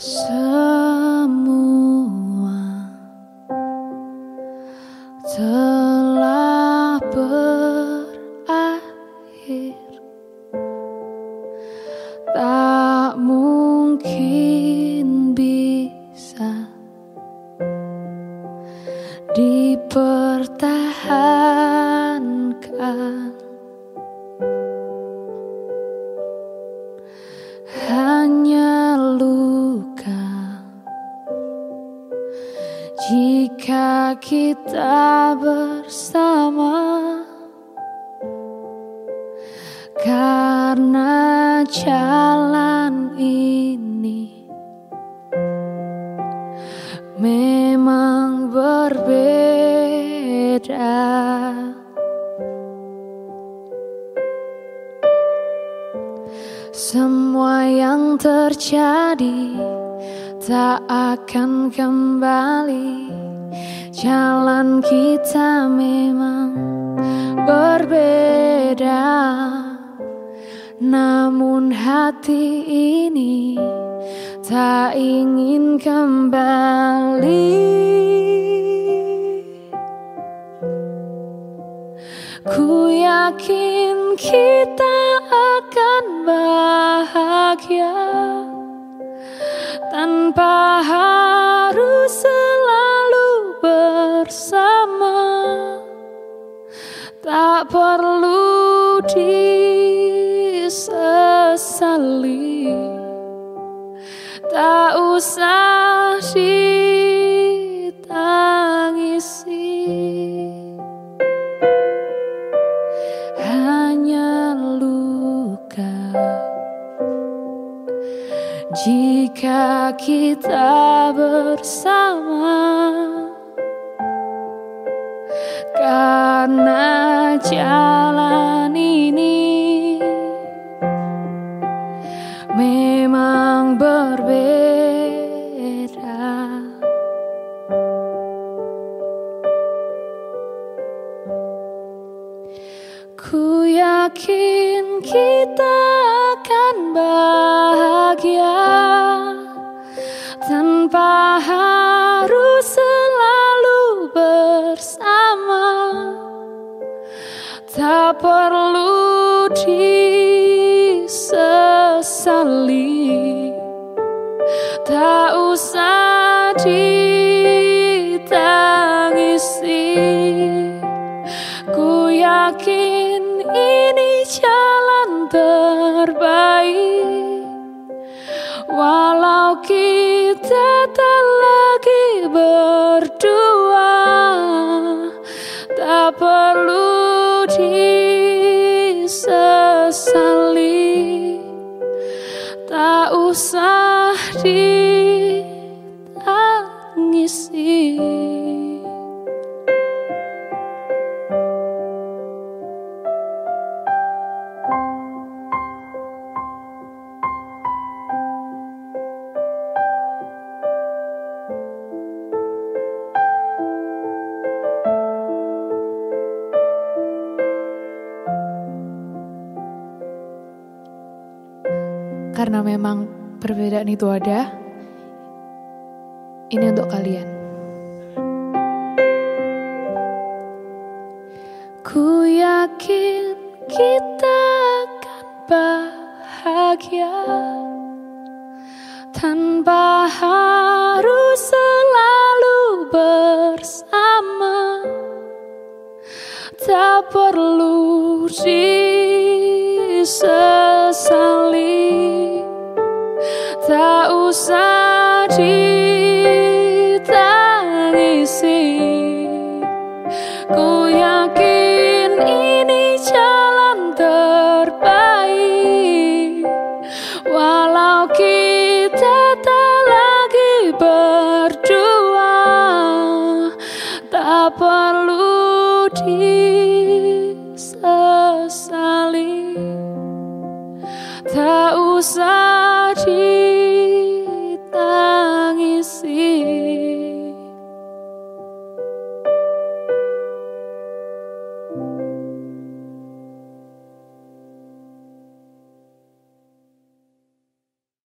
Semua telah berakhir. Tak mungkin bisa dipertahankan Kita bersama. Karena jalan ini Memang berbeda. Semua yang terjadi tak akan kembali Jalan kita memang berbeda. Namun hati ini tak ingin kembali. Ku yakin kita akan bahagia tanpa harus Tak perlu disesali, tak usah ditangisi. hanya luka jika kita bersama memang berbeda. Ku yakin kita akan bahagia tanpa harus selalu bersama. Tak perlu tak usah ditangisi. Ku yakin ini jalan terbaik Walau kita tak lagi berdua Tak perlu disesali Tak usah ditangisi Karena memang perbedaan itu ada, ini untuk kalian. Ku yakin kita akan bahagia tanpa harus selalu bersama. Tak perlu disesali,